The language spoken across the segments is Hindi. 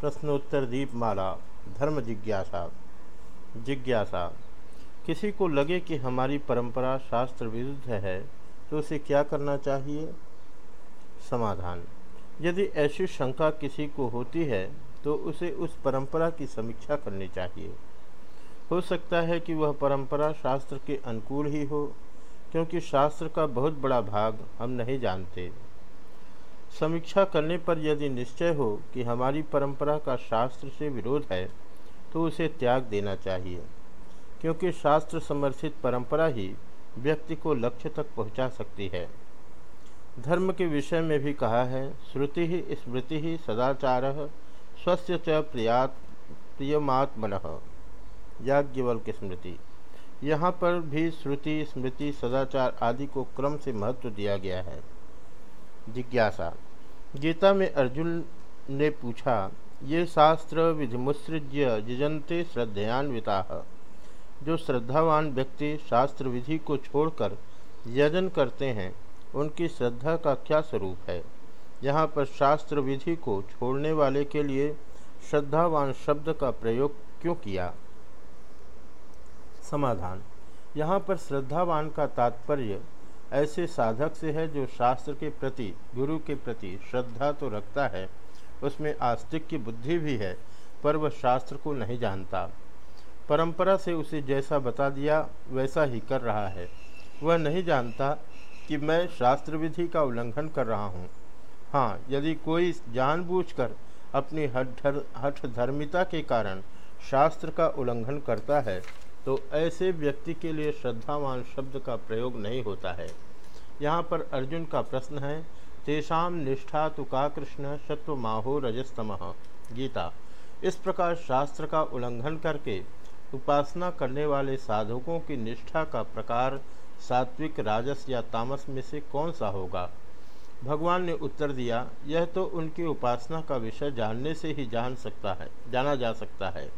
प्रश्नोत्तर दीपमाला, धर्म जिज्ञासा। जिज्ञासा, किसी को लगे कि हमारी परंपरा शास्त्र विरुद्ध है तो उसे क्या करना चाहिए? समाधान, यदि ऐसी शंका किसी को होती है तो उसे उस परंपरा की समीक्षा करनी चाहिए। हो सकता है कि वह परंपरा शास्त्र के अनुकूल ही हो, क्योंकि शास्त्र का बहुत बड़ा भाग हम नहीं जानते। समीक्षा करने पर यदि निश्चय हो कि हमारी परंपरा का शास्त्र से विरोध है तो उसे त्याग देना चाहिए, क्योंकि शास्त्र समर्थित परंपरा ही व्यक्ति को लक्ष्य तक पहुँचा सकती है। धर्म के विषय में भी कहा है, श्रुति ही स्मृति ही सदाचार स्वस्थ च प्रियात प्रियमात्मन याज्ञवल की स्मृति। यहाँ पर भी श्रुति, स्मृति, सदाचार आदि को क्रम से महत्व दिया गया है। जिज्ञासा। गीता में अर्जुन ने पूछा, ये शास्त्र विधिमुत्सृज्य जिजंते श्रद्धयान्विता। जो श्रद्धावान व्यक्ति शास्त्र विधि को छोड़कर यजन करते हैं, उनकी श्रद्धा का क्या स्वरूप है? यहाँ पर शास्त्र विधि को छोड़ने वाले के लिए श्रद्धावान शब्द का प्रयोग क्यों किया? समाधान। यहाँ पर श्रद्धावान का तात्पर्य ऐसे साधक से है जो शास्त्र के प्रति, गुरु के प्रति श्रद्धा तो रखता है, उसमें आस्तिक की बुद्धि भी है, पर वह शास्त्र को नहीं जानता। परंपरा से उसे जैसा बता दिया, वैसा ही कर रहा है। वह नहीं जानता कि मैं शास्त्र विधि का उल्लंघन कर रहा हूँ। हाँ यदि कोई जानबूझकर अपनी हठ हठ धर्मिता के कारण शास्त्र का उल्लंघन करता है तो ऐसे व्यक्ति के लिए श्रद्धावान शब्द का प्रयोग नहीं होता है। यहाँ पर अर्जुन का प्रश्न है तेषाम निष्ठा तो का कृष्ण सत्व माहो रजस्तम? गीता, इस प्रकार शास्त्र का उल्लंघन करके उपासना करने वाले साधकों की निष्ठा का प्रकार सात्विक राजस या तामस में से कौन सा होगा? भगवान ने उत्तर दिया, यह तो उनकी उपासना का विषय जानने से ही जान सकता है, जाना जा सकता है।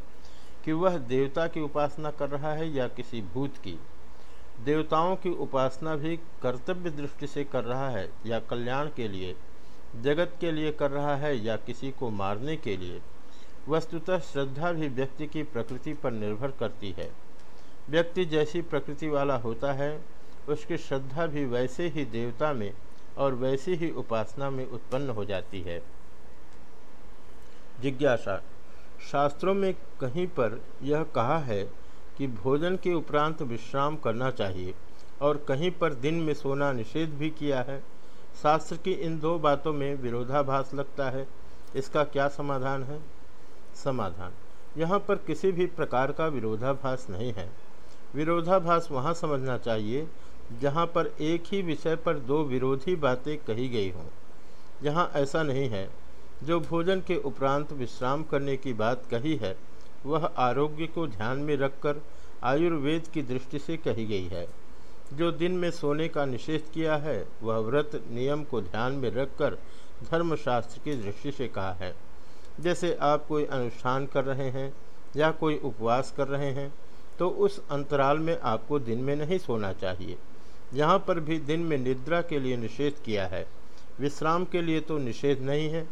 कि वह देवता की उपासना कर रहा है या किसी भूत की। देवताओं की उपासना भी कर्तव्य दृष्टि से कर रहा है या कल्याण के लिए, जगत के लिए कर रहा है या किसी को मारने के लिए। वस्तुतः श्रद्धा भी व्यक्ति की प्रकृति पर निर्भर करती है। व्यक्ति जैसी प्रकृति वाला होता है, उसकी श्रद्धा भी वैसे ही देवता में और वैसी ही उपासना में उत्पन्न हो जाती है। जिज्ञासा शास्त्रों में कहीं पर यह कहा है कि भोजन के उपरांत विश्राम करना चाहिए और कहीं पर दिन में सोना निषेध भी किया है। शास्त्र की इन दो बातों में विरोधाभास लगता है। इसका क्या समाधान है? समाधान। यहाँ पर किसी भी प्रकार का विरोधाभास नहीं है। विरोधाभास वहाँ समझना चाहिए जहाँ पर एक ही विषय पर दो विरोधी बातें कही गई हों। यहाँ ऐसा नहीं है। जो भोजन के उपरांत विश्राम करने की बात कही है, वह आरोग्य को ध्यान में रखकर आयुर्वेद की दृष्टि से कही गई है। जो दिन में सोने का निषेध किया है, वह व्रत नियम को ध्यान में रखकर धर्मशास्त्र की दृष्टि से कहा है। जैसे आप कोई अनुष्ठान कर रहे हैं या कोई उपवास कर रहे हैं तो उस अंतराल में आपको दिन में नहीं सोना चाहिए। यहाँ पर भी दिन में निद्रा के लिए निषेध किया है। विश्राम के लिए तो निषेध नहीं है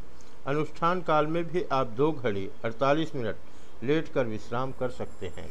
अनुष्ठान काल में भी आप दो घड़ी 48 मिनट लेट कर विश्राम कर सकते हैं।